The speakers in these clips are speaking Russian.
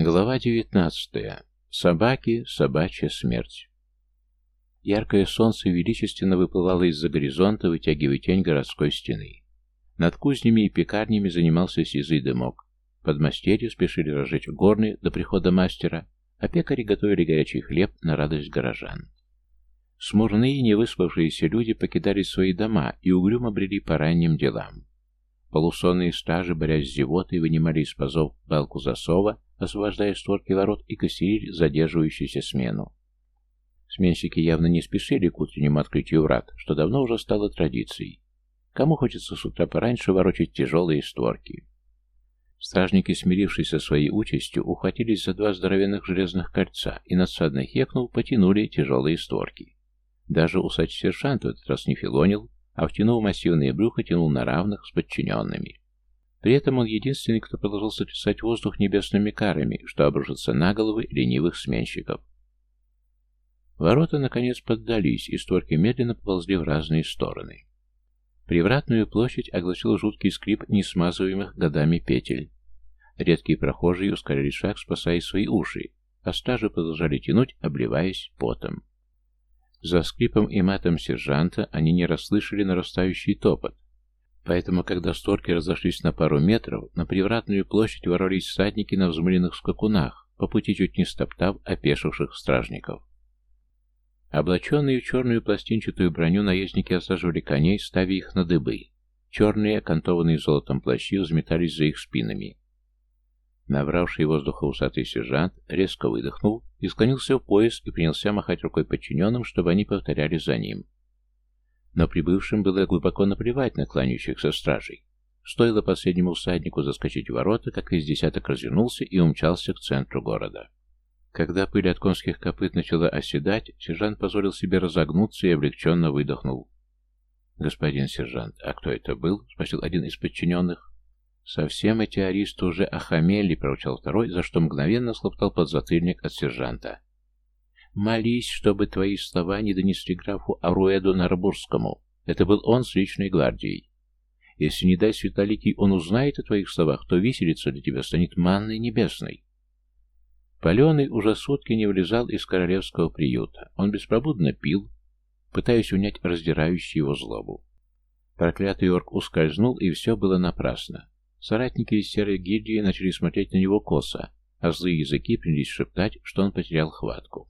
Глава 19. Собаки, собачья смерть. Яркое солнце величественно выплывало из-за горизонта, вытягивая тень городской стены. Над кузнями и пекарнями занимался сизый дымок. Подмастерья спешили разжечь горны до прихода мастера, а пекари готовили горячий хлеб на радость горожан. Смурные, невыспавшиеся люди покидали свои дома и угрюмо брели по ранним делам. Полусонные стажи, борясь с зевотой, вынимали из пазов балку засова, освобождая створки ворот и костерили задерживающуюся смену. Сменщики явно не спешили к утреннему открытию врат, что давно уже стало традицией. Кому хочется с утра пораньше ворочать тяжелые створки? Стражники, смирившись со своей участью, ухватились за два здоровенных железных кольца и, надсадно хекнув, потянули тяжелые створки. Даже усач-сержант в этот раз не филонил, а втянув массивные брюхо, тянул на равных с подчиненными. При этом он единственный, кто продолжал сотрясать воздух небесными карами, что обрушится на головы ленивых сменщиков. Ворота, наконец, поддались, и створки медленно поползли в разные стороны. Привратную площадь огласил жуткий скрип несмазываемых годами петель. Редкие прохожие ускоряли шаг, спасая свои уши, а стажи продолжали тянуть, обливаясь потом. За скрипом и матом сержанта они не расслышали нарастающий топот, Поэтому, когда створки разошлись на пару метров, на привратную площадь ворвались всадники на взмыленных скакунах, по пути чуть не стоптав опешивших стражников. Облаченные в черную пластинчатую броню наездники осаживали коней, ставя их на дыбы. Черные, окантованные золотом плащи, взметались за их спинами. Набравший воздуха усатый сержант резко выдохнул и склонился в пояс и принялся махать рукой подчиненным, чтобы они повторяли за ним. Но прибывшим было глубоко наплевать на кланяющихся стражей. Стоило последнему всаднику заскочить в ворота, как весь десяток развернулся и умчался к центру города. Когда пыль от конских копыт начала оседать, сержант позволил себе разогнуться и облегченно выдохнул. «Господин сержант, а кто это был?» — спросил один из подчиненных. «Совсем эти аристы уже охамели», — проучал второй, за что мгновенно слоптал подзатыльник от сержанта. Молись, чтобы твои слова не донесли графу Аруэду Нарбурскому. Это был он с личной гвардией. Если не дай Светлоликий он узнает о твоих словах, то виселица для тебя станет манной небесной. Паленый уже сутки не влезал из королевского приюта. Он беспробудно пил, пытаясь унять раздирающую его злобу. Проклятый орк ускользнул, и все было напрасно. Соратники из серой гильдии начали смотреть на него косо, а злые языки принялись шептать, что он потерял хватку.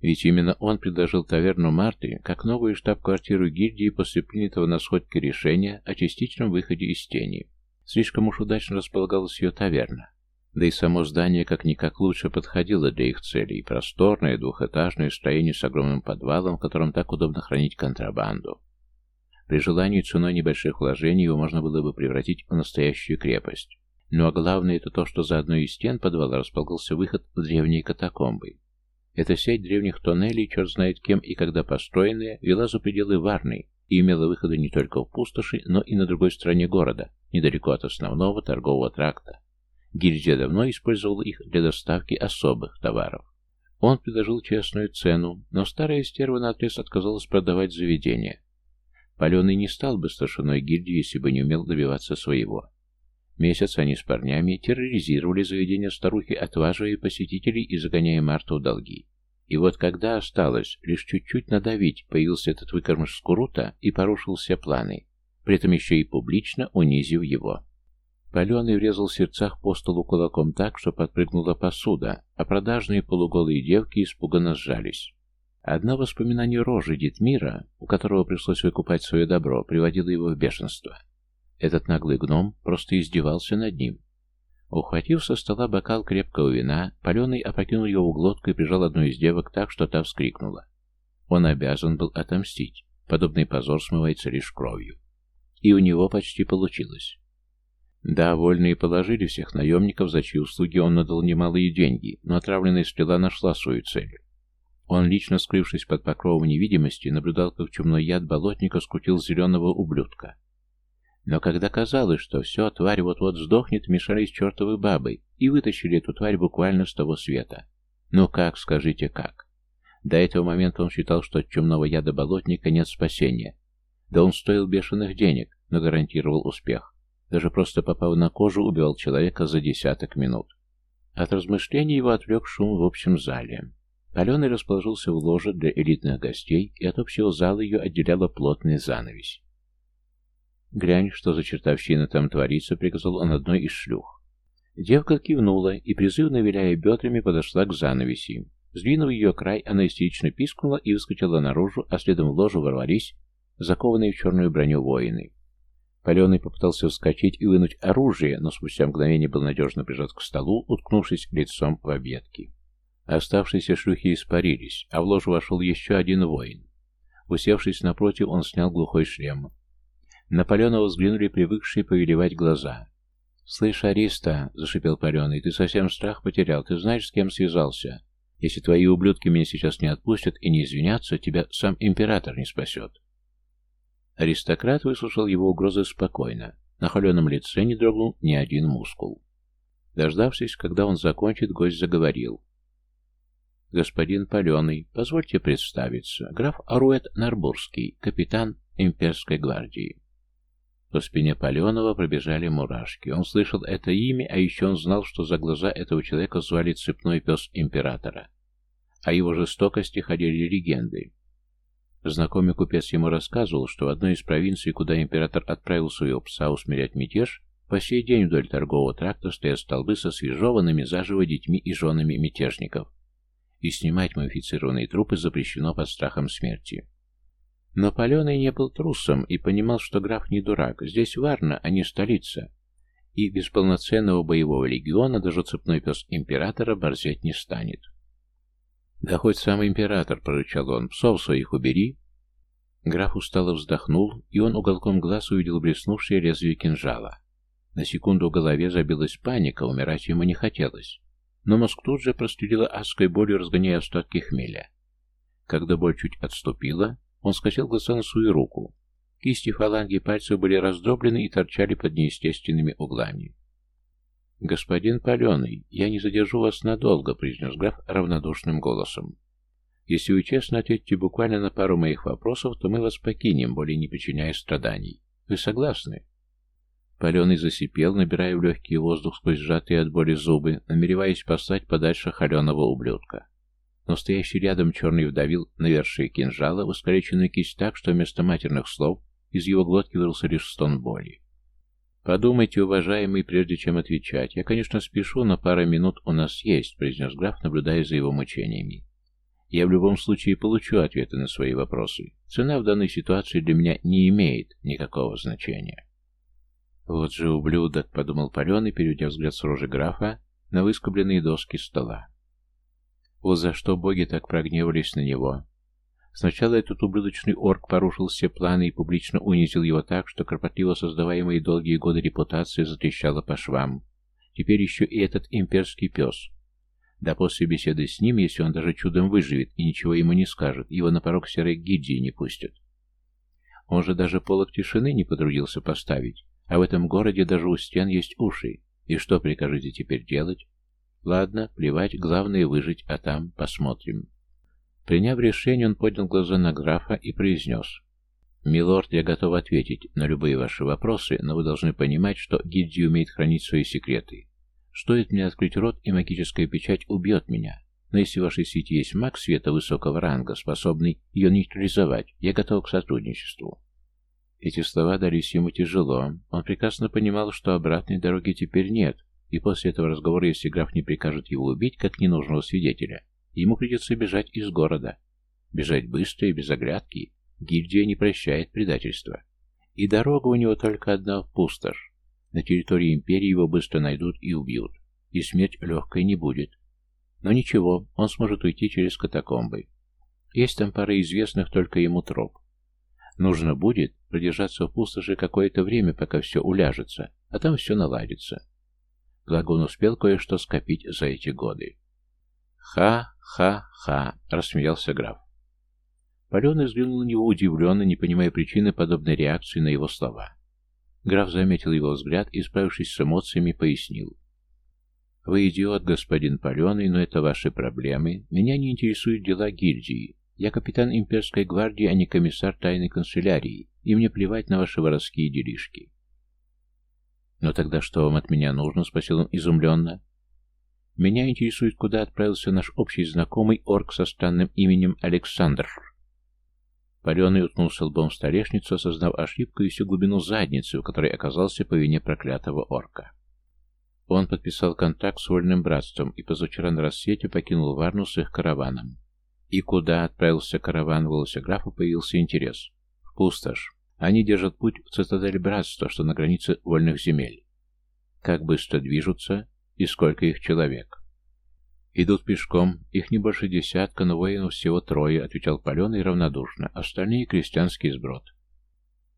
Ведь именно он предложил таверну Марты как новую штаб-квартиру гильдии после принятого на сходке решения о частичном выходе из тени. Слишком уж удачно располагалась ее таверна. Да и само здание как-никак лучше подходило для их целей. Просторное двухэтажное строение с огромным подвалом, в котором так удобно хранить контрабанду. При желании ценой небольших вложений его можно было бы превратить в настоящую крепость. Ну а главное это то, что за одной из стен подвала располагался выход в древние катакомбы. Эта сеть древних тоннелей, черт знает кем и когда построенная, вела за пределы Варны и имела выходы не только в пустоши, но и на другой стороне города, недалеко от основного торгового тракта. Гильдия давно использовала их для доставки особых товаров. Он предложил честную цену, но старая стерва наотрез отказалась продавать заведение. Паленый не стал бы старшиной гильдии, если бы не умел добиваться своего. Месяц они с парнями терроризировали заведение старухи, отваживая посетителей и загоняя Марту в долги. И вот когда осталось лишь чуть-чуть надавить, появился этот выкормыш Скурута и порушил все планы, при этом еще и публично унизив его. Паленый врезал в сердцах по столу кулаком так, что подпрыгнула посуда, а продажные полуголые девки испуганно сжались. Одно воспоминание рожи Дитмира, у которого пришлось выкупать свое добро, приводило его в бешенство. Этот наглый гном просто издевался над ним. Ухватив со стола бокал крепкого вина, Паленый опрокинул его в глотку и прижал одну из девок так, что та вскрикнула. Он обязан был отомстить. Подобный позор смывается лишь кровью. И у него почти получилось. Да, вольные положили всех наемников, за чьи услуги он надал немалые деньги, но отравленная стрела нашла свою цель. Он, лично скрывшись под покровом невидимости, наблюдал, как чумной яд болотника скрутил зеленого ублюдка. Но когда казалось, что все, тварь вот-вот сдохнет, мешались чертовы бабы и вытащили эту тварь буквально с того света. Ну как, скажите, как? До этого момента он считал, что от чумного яда болотника нет спасения. Да он стоил бешеных денег, но гарантировал успех. Даже просто попав на кожу, убивал человека за десяток минут. От размышлений его отвлек шум в общем зале. Паленый расположился в ложе для элитных гостей, и от общего зала ее отделяла плотная занавесь. «Глянь, что за чертовщина там творится», — приказал он одной из шлюх. Девка кивнула и, призывно виляя бедрами, подошла к занавеси. Сдвинув ее край, она истерично пискнула и выскочила наружу, а следом в ложу ворвались закованные в черную броню воины. Паленый попытался вскочить и вынуть оружие, но спустя мгновение был надежно прижат к столу, уткнувшись лицом в объедки. Оставшиеся шлюхи испарились, а в ложу вошел еще один воин. Усевшись напротив, он снял глухой шлем. На Паленова взглянули привыкшие повелевать глаза. «Слышь, Ариста!» — зашипел Паленый. «Ты совсем страх потерял. Ты знаешь, с кем связался? Если твои ублюдки меня сейчас не отпустят и не извинятся, тебя сам император не спасет». Аристократ выслушал его угрозы спокойно. На холеном лице не дрогнул ни один мускул. Дождавшись, когда он закончит, гость заговорил. «Господин Паленый, позвольте представиться. Граф Аруэт Нарбурский, капитан имперской гвардии». По спине Паленова пробежали мурашки. Он слышал это имя, а еще он знал, что за глаза этого человека звали цепной пес императора. О его жестокости ходили легенды. Знакомый купец ему рассказывал, что в одной из провинций, куда император отправил своего пса усмирять мятеж, по сей день вдоль торгового тракта стоят столбы со свежеванными заживо детьми и женами мятежников. И снимать мумифицированные трупы запрещено под страхом смерти. Но Паленый не был трусом и понимал, что граф не дурак. Здесь Варна, а не столица. И без полноценного боевого легиона даже цепной пес императора борзеть не станет. «Да хоть сам император», — прорычал он, — «псов своих убери». Граф устало вздохнул, и он уголком глаз увидел блеснувшее лезвие кинжала. На секунду в голове забилась паника, умирать ему не хотелось. Но мозг тут же прострелила адской болью, разгоняя остатки хмеля. Когда боль чуть отступила, он скосил глаза на свою руку. Кисти фаланги пальцев были раздроблены и торчали под неестественными углами. «Господин Паленый, я не задержу вас надолго», — произнес граф равнодушным голосом. «Если вы честно ответите буквально на пару моих вопросов, то мы вас покинем, более не причиняя страданий. Вы согласны?» Паленый засипел, набирая в легкий воздух сквозь сжатые от боли зубы, намереваясь послать подальше холеного ублюдка. Но стоящий рядом черный вдавил навершие кинжала в искалеченную кисть так, что вместо матерных слов из его глотки вырвался лишь стон боли. «Подумайте, уважаемый, прежде чем отвечать. Я, конечно, спешу, но пара минут у нас есть», — произнес граф, наблюдая за его мучениями. «Я в любом случае получу ответы на свои вопросы. Цена в данной ситуации для меня не имеет никакого значения». «Вот же ублюдок», — подумал Паленый, переведя взгляд с рожи графа на выскобленные доски стола. Вот за что боги так прогневались на него. Сначала этот ублюдочный орк порушил все планы и публично унизил его так, что кропотливо создаваемая долгие годы репутация затрещала по швам. Теперь еще и этот имперский пес. Да после беседы с ним, если он даже чудом выживет и ничего ему не скажет, его на порог серой гильдии не пустят. Он же даже полок тишины не потрудился поставить, а в этом городе даже у стен есть уши. И что прикажете теперь делать? Ладно, плевать, главное выжить, а там посмотрим. Приняв решение, он поднял глаза на графа и произнес. «Милорд, я готов ответить на любые ваши вопросы, но вы должны понимать, что гильдия умеет хранить свои секреты. Стоит мне открыть рот, и магическая печать убьет меня. Но если в вашей сети есть маг света высокого ранга, способный ее нейтрализовать, я готов к сотрудничеству». Эти слова дались ему тяжело. Он прекрасно понимал, что обратной дороги теперь нет, и после этого разговора, если граф не прикажет его убить, как ненужного свидетеля, Ему придется бежать из города. Бежать быстро и без оглядки. Гильдия не прощает предательства. И дорога у него только одна в пустошь. На территории Империи его быстро найдут и убьют. И смерть легкой не будет. Но ничего, он сможет уйти через катакомбы. Есть там пара известных только ему троп. Нужно будет продержаться в пустоши какое-то время, пока все уляжется, а там все наладится. Благо он успел кое-что скопить за эти годы. Ха, «Ха-ха!» — рассмеялся граф. Паленый взглянул на него удивленно, не понимая причины подобной реакции на его слова. Граф заметил его взгляд и, справившись с эмоциями, пояснил. «Вы идиот, господин Паленый, но это ваши проблемы. Меня не интересуют дела гильдии. Я капитан имперской гвардии, а не комиссар тайной канцелярии, и мне плевать на ваши воровские делишки». «Но тогда что вам от меня нужно?» — спросил он изумленно. Меня интересует, куда отправился наш общий знакомый орк со странным именем Александр. Паленый уткнулся лбом в столешницу, осознав ошибку и всю глубину задницы, в которой оказался по вине проклятого орка. Он подписал контракт с Вольным Братством и позавчера на рассвете покинул Варну с их караваном. И куда отправился караван, в голосе графа появился интерес. В пустошь. Они держат путь в цитадель Братства, что на границе вольных земель. Как быстро движутся и сколько их человек? «Идут пешком. Их не больше десятка, но воинов всего трое», — отвечал Паленый равнодушно. «Остальные — крестьянский сброд».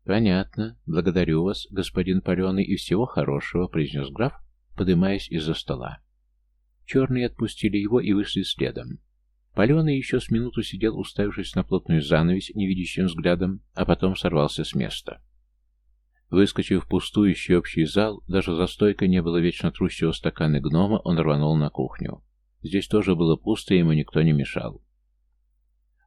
«Понятно. Благодарю вас, господин Паленый, и всего хорошего», — произнес граф, подымаясь из-за стола. Черные отпустили его и вышли следом. Паленый еще с минуту сидел, уставившись на плотную занавесь невидящим взглядом, а потом сорвался с места. Выскочив в пустующий общий зал, даже за стойкой не было вечно трущего стакана гнома, он рванул на кухню. Здесь тоже было пусто, и ему никто не мешал.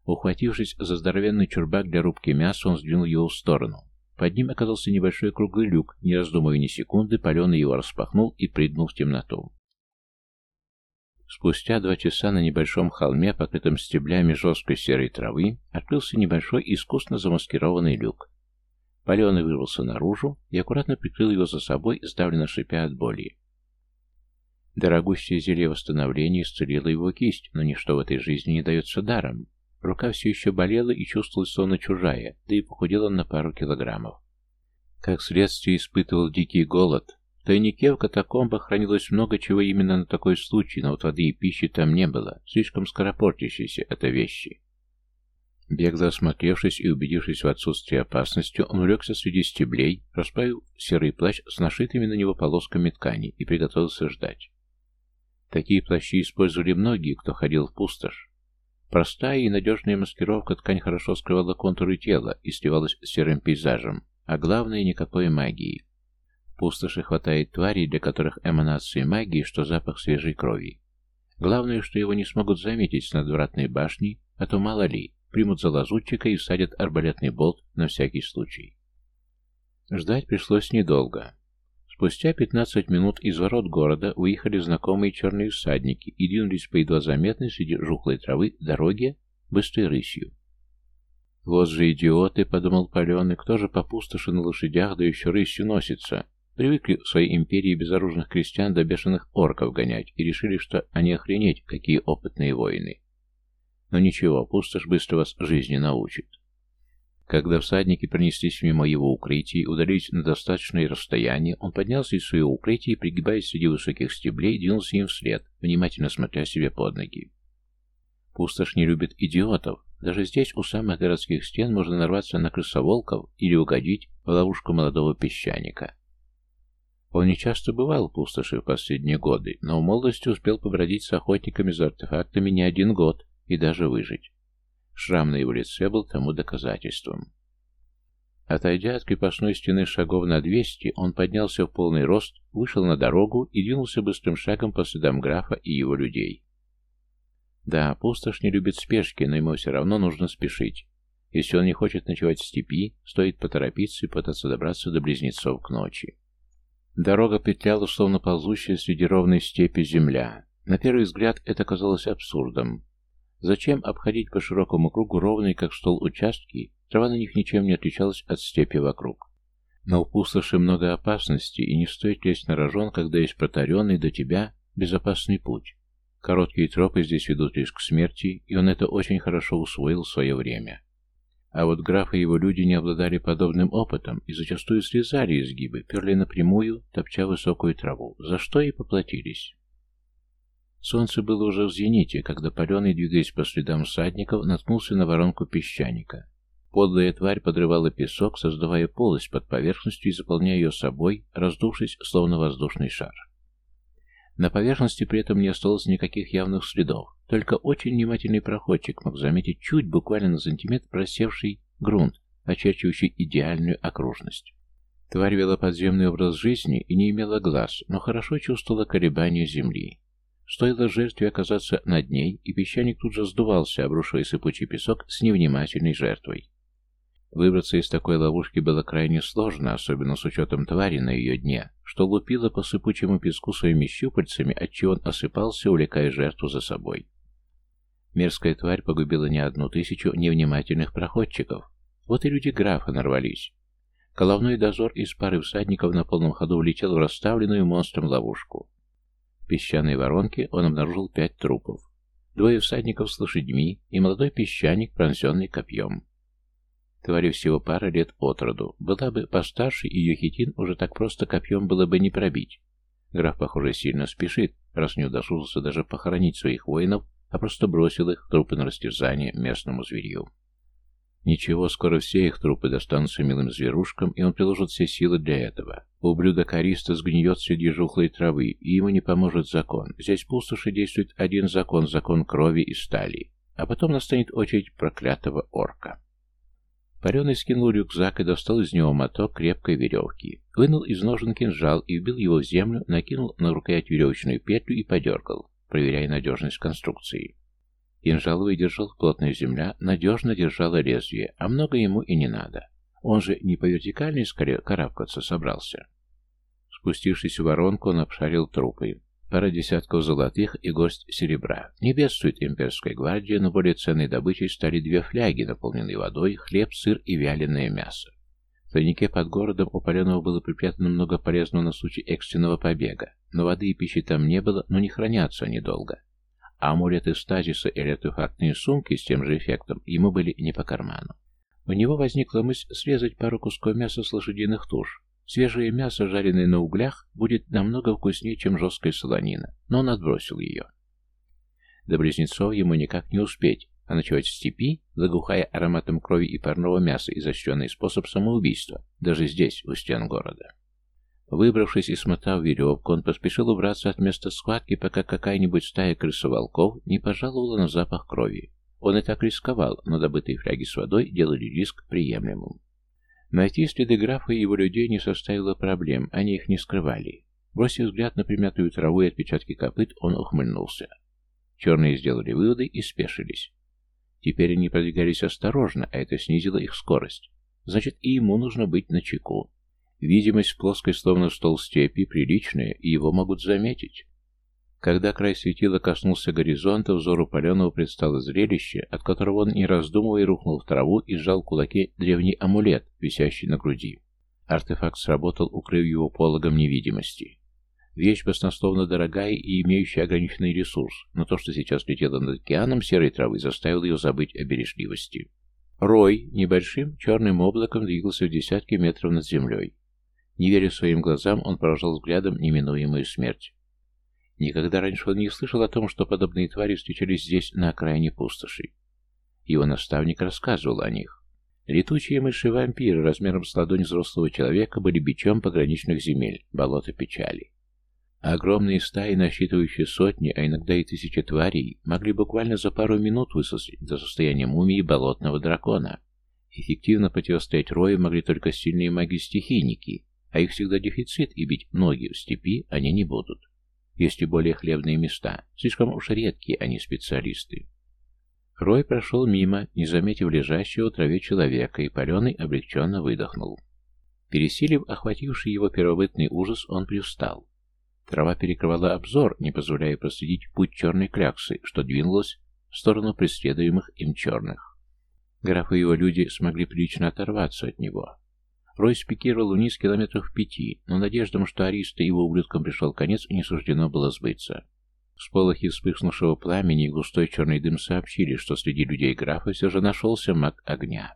Ухватившись за здоровенный чурбак для рубки мяса, он сдвинул его в сторону. Под ним оказался небольшой круглый люк, не раздумывая ни секунды, паленый его распахнул и прыгнул в темноту. Спустя два часа на небольшом холме, покрытом стеблями жесткой серой травы, открылся небольшой искусно замаскированный люк. Паленый вырвался наружу и аккуратно прикрыл его за собой, сдавленно шипя от боли. Дорогущее зелье восстановления исцелило его кисть, но ничто в этой жизни не дается даром. Рука все еще болела и чувствовалась словно чужая, да и похудел он на пару килограммов. Как следствие испытывал дикий голод. В тайнике в катакомбах хранилось много чего именно на такой случай, но вот воды и пищи там не было, слишком скоропортящиеся это вещи. Бегло осмотревшись и убедившись в отсутствии опасности, он улегся среди стеблей, расправил серый плащ с нашитыми на него полосками ткани и приготовился ждать. Такие плащи использовали многие, кто ходил в пустошь. Простая и надежная маскировка ткань хорошо скрывала контуры тела и сливалась с серым пейзажем, а главное – никакой магии. Пустоши хватает тварей, для которых эманации магии, что запах свежей крови. Главное, что его не смогут заметить с надвратной башни, а то мало ли, примут за лазутчика и всадят арбалетный болт на всякий случай. Ждать пришлось недолго. Спустя пятнадцать минут из ворот города выехали знакомые черные всадники и двинулись по едва заметной среди жухлой травы дороге быстрой рысью. «Вот же идиоты!» — подумал Паленый. «Кто же по пустоши на лошадях, да еще рысью носится?» Привыкли в своей империи безоружных крестьян до бешеных орков гонять и решили, что они охренеть, какие опытные воины. Но ничего, пустошь быстро вас жизни научит. Когда всадники пронеслись мимо его укрытия и удалились на достаточное расстояние, он поднялся из своего укрытия и, пригибаясь среди высоких стеблей, двинулся им вслед, внимательно смотря себе под ноги. Пустошь не любит идиотов. Даже здесь, у самых городских стен, можно нарваться на крысоволков или угодить в ловушку молодого песчаника. Он не часто бывал в пустоши в последние годы, но в молодости успел побродить с охотниками за артефактами не один год и даже выжить. Шрам на его лице был тому доказательством. Отойдя от крепостной стены шагов на двести, он поднялся в полный рост, вышел на дорогу и двинулся быстрым шагом по следам графа и его людей. Да, пустошь не любит спешки, но ему все равно нужно спешить. Если он не хочет ночевать в степи, стоит поторопиться и пытаться добраться до близнецов к ночи. Дорога петляла, словно ползущая среди ровной степи земля. На первый взгляд это казалось абсурдом. Зачем обходить по широкому кругу ровные, как стол, участки? Трава на них ничем не отличалась от степи вокруг. Но у пустоши много опасностей, и не стоит лезть на рожон, когда есть протаренный до тебя безопасный путь. Короткие тропы здесь ведут лишь к смерти, и он это очень хорошо усвоил в свое время. А вот граф и его люди не обладали подобным опытом и зачастую срезали изгибы, перли напрямую, топча высокую траву, за что и поплатились. Солнце было уже в зените, когда паленый, двигаясь по следам всадников, наткнулся на воронку песчаника. Подлая тварь подрывала песок, создавая полость под поверхностью и заполняя ее собой, раздувшись, словно воздушный шар. На поверхности при этом не осталось никаких явных следов, только очень внимательный проходчик мог заметить чуть, буквально на сантиметр, просевший грунт, очерчивающий идеальную окружность. Тварь вела подземный образ жизни и не имела глаз, но хорошо чувствовала колебания земли. Стоило жертве оказаться над ней, и песчаник тут же сдувался, обрушивая сыпучий песок с невнимательной жертвой. Выбраться из такой ловушки было крайне сложно, особенно с учетом твари на ее дне, что лупило по сыпучему песку своими щупальцами, отчего он осыпался, увлекая жертву за собой. Мерзкая тварь погубила не одну тысячу невнимательных проходчиков. Вот и люди графа нарвались. Головной дозор из пары всадников на полном ходу влетел в расставленную монстром ловушку. В песчаной воронке он обнаружил пять трупов. Двое всадников с лошадьми и молодой песчаник, пронзенный копьем. Твари всего пара лет от роду. Была бы постарше, ее хитин уже так просто копьем было бы не пробить. Граф, похоже, сильно спешит, раз не удосужился даже похоронить своих воинов, а просто бросил их, трупы на растерзание, местному зверью. Ничего, скоро все их трупы достанутся милым зверушкам, и он приложит все силы для этого. Ублюдок Ариста сгниет среди жухлой травы, и ему не поможет закон. Здесь пустоши действует один закон, закон крови и стали. А потом настанет очередь проклятого орка. Пареный скинул рюкзак и достал из него моток крепкой веревки. Вынул из ножен кинжал и вбил его в землю, накинул на рукоять веревочную петлю и подергал, проверяя надежность конструкции. Кинжал выдержал, плотная земля надежно держала лезвие, а много ему и не надо. Он же не по вертикальной скале карабкаться собрался. Спустившись в воронку, он обшарил трупы. Пара десятков золотых и горсть серебра. Не бедствует имперская гвардия, но более ценной добычей стали две фляги, наполненные водой, хлеб, сыр и вяленое мясо. В тайнике под городом у Паленова было припрятано много полезного на случай экстренного побега, но воды и пищи там не было, но не хранятся они долго. А амулеты стазиса или артефактные сумки с тем же эффектом ему были не по карману. У него возникла мысль срезать пару кусков мяса с лошадиных туш, Свежее мясо, жареное на углях, будет намного вкуснее, чем жесткая солонина, но он отбросил ее. До близнецов ему никак не успеть, а ночевать в степи, загухая ароматом крови и парного мяса, изощренный способ самоубийства, даже здесь, у стен города. Выбравшись и смотав веревку, он поспешил убраться от места схватки, пока какая-нибудь стая крысоволков не пожаловала на запах крови. Он и так рисковал, но добытые фляги с водой делали риск приемлемым. Найти следы графа и его людей не составило проблем, они их не скрывали. Бросив взгляд на примятую траву и отпечатки копыт, он ухмыльнулся. Черные сделали выводы и спешились. Теперь они продвигались осторожно, а это снизило их скорость. Значит, и ему нужно быть начеку. Видимость плоской, словно стол степи, приличная, и его могут заметить. Когда край светила коснулся горизонта, взору Паленова предстало зрелище, от которого он, не раздумывая, рухнул в траву и сжал в кулаке древний амулет, висящий на груди. Артефакт сработал, укрыв его пологом невидимости. Вещь баснословно дорогая и имеющая ограниченный ресурс, но то, что сейчас летело над океаном серой травы, заставило ее забыть о бережливости. Рой небольшим черным облаком двигался в десятки метров над землей. Не веря своим глазам, он поражал взглядом неминуемую смерть. Никогда раньше он не слышал о том, что подобные твари встречались здесь, на окраине пустоши. Его наставник рассказывал о них. Летучие мыши-вампиры размером с ладонь взрослого человека были бичом пограничных земель, болота печали. Огромные стаи, насчитывающие сотни, а иногда и тысячи тварей, могли буквально за пару минут высосать до состояния мумии болотного дракона. Эффективно противостоять рою могли только сильные маги-стихийники, а их всегда дефицит, и бить ноги в степи они не будут. Есть и более хлебные места, слишком уж редкие они специалисты. Рой прошел мимо, не заметив лежащего в траве человека, и паленый облегченно выдохнул. Пересилив охвативший его первобытный ужас, он привстал. Трава перекрывала обзор, не позволяя проследить путь черной кляксы, что двинулась в сторону преследуемых им черных. Граф и его люди смогли прилично оторваться от него. Рой спикировал вниз километров пяти, но надеждам, что Ариста его ублюдкам пришел конец, не суждено было сбыться. Всполохи вспыхнувшего пламени и густой черный дым сообщили, что среди людей графа все же нашелся маг огня.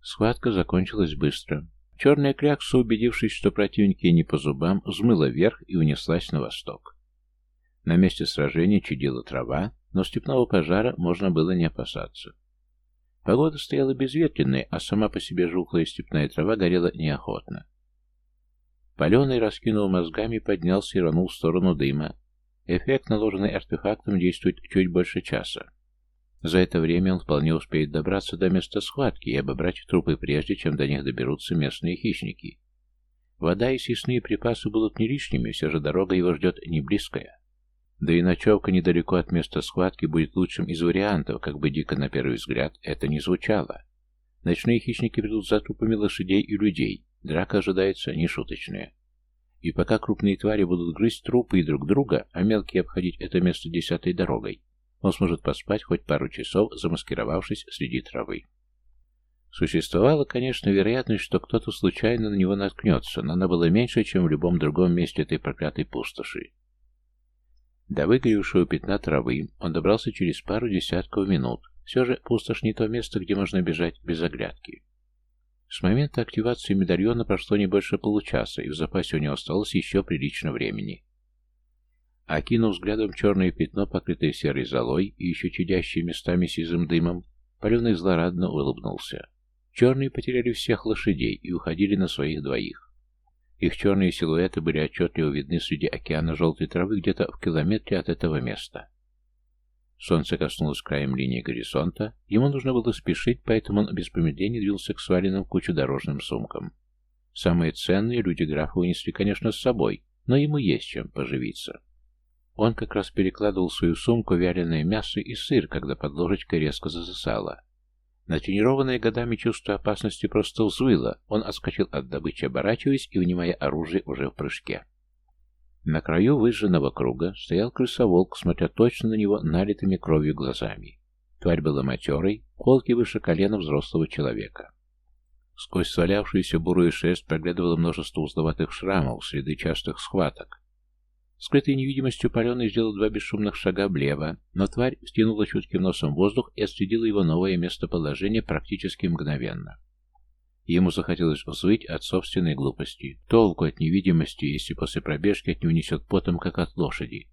Схватка закончилась быстро. Черная клякса, убедившись, что противники не по зубам, взмыла вверх и унеслась на восток. На месте сражения чудила трава, но степного пожара можно было не опасаться. Погода стояла безветренная, а сама по себе жухлая степная трава горела неохотно. Паленый раскинул мозгами, поднялся и рванул в сторону дыма. Эффект, наложенный артефактом, действует чуть больше часа. За это время он вполне успеет добраться до места схватки и обобрать трупы прежде, чем до них доберутся местные хищники. Вода и съестные припасы будут не лишними, все же дорога его ждет не близкая. Да и ночевка недалеко от места схватки будет лучшим из вариантов, как бы дико на первый взгляд это не звучало. Ночные хищники придут за трупами лошадей и людей. Драка ожидается нешуточная. И пока крупные твари будут грызть трупы и друг друга, а мелкие обходить это место десятой дорогой, он сможет поспать хоть пару часов, замаскировавшись среди травы. Существовала, конечно, вероятность, что кто-то случайно на него наткнется, но она была меньше, чем в любом другом месте этой проклятой пустоши. До выгоревшего пятна травы он добрался через пару десятков минут. Все же пустошь не то место, где можно бежать без оглядки. С момента активации медальона прошло не больше получаса, и в запасе у него осталось еще прилично времени. Окинув взглядом черное пятно, покрытое серой золой и еще чадящее местами сизым дымом, Паленый злорадно улыбнулся. Черные потеряли всех лошадей и уходили на своих двоих. Их черные силуэты были отчетливо видны среди океана желтой травы где-то в километре от этого места. Солнце коснулось краем линии горизонта, ему нужно было спешить, поэтому он без промедления двинулся к сваленным в кучу дорожным сумкам. Самые ценные люди графа унесли, конечно, с собой, но ему есть чем поживиться. Он как раз перекладывал свою сумку вяленое мясо и сыр, когда под ложечкой резко засосало. Натренированное годами чувство опасности просто взвыло. Он отскочил от добычи, оборачиваясь и внимая оружие уже в прыжке. На краю выжженного круга стоял крысоволк, смотря точно на него налитыми кровью глазами. Тварь была матерой, холки выше колена взрослого человека. Сквозь свалявшуюся бурую шерсть проглядывало множество узловатых шрамов, следы частых схваток. Скрытой невидимостью паленый сделал два бесшумных шага влево, но тварь втянула чутким носом воздух и отследила его новое местоположение практически мгновенно. Ему захотелось взвыть от собственной глупости. Толку от невидимости, если после пробежки от него несет потом, как от лошади.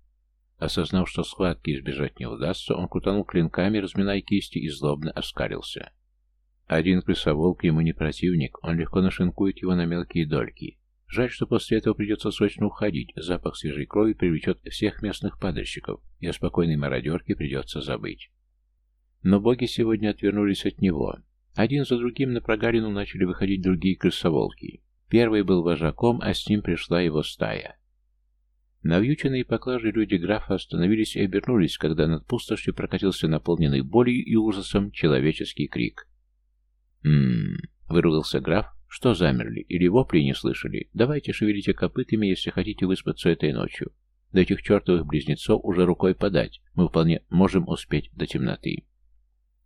Осознав, что схватки избежать не удастся, он крутанул клинками, разминая кисти, и злобно оскалился. Один крысоволк ему не противник, он легко нашинкует его на мелкие дольки. Жаль, что после этого придется срочно уходить. Запах свежей крови привлечет всех местных падальщиков, и о спокойной мародерке придется забыть. Но боги сегодня отвернулись от него. Один за другим на прогалину начали выходить другие крысоволки. Первый был вожаком, а с ним пришла его стая. Навьюченные поклажи люди графа остановились и обернулись, когда над пустошью прокатился наполненный болью и ужасом человеческий крик. «М-м-м», выругался граф, что замерли? Или вопли не слышали? Давайте шевелите копытами, если хотите выспаться этой ночью. До этих чертовых близнецов уже рукой подать. Мы вполне можем успеть до темноты.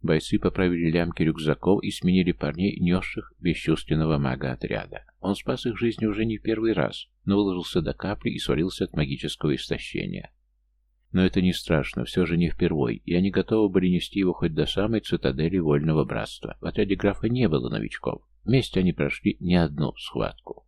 Бойцы поправили лямки рюкзаков и сменили парней, несших бесчувственного мага отряда. Он спас их жизни уже не в первый раз, но выложился до капли и свалился от магического истощения. Но это не страшно, все же не впервой, и они готовы были нести его хоть до самой цитадели Вольного Братства. В отряде графа не было новичков. Вместе они прошли не одну схватку.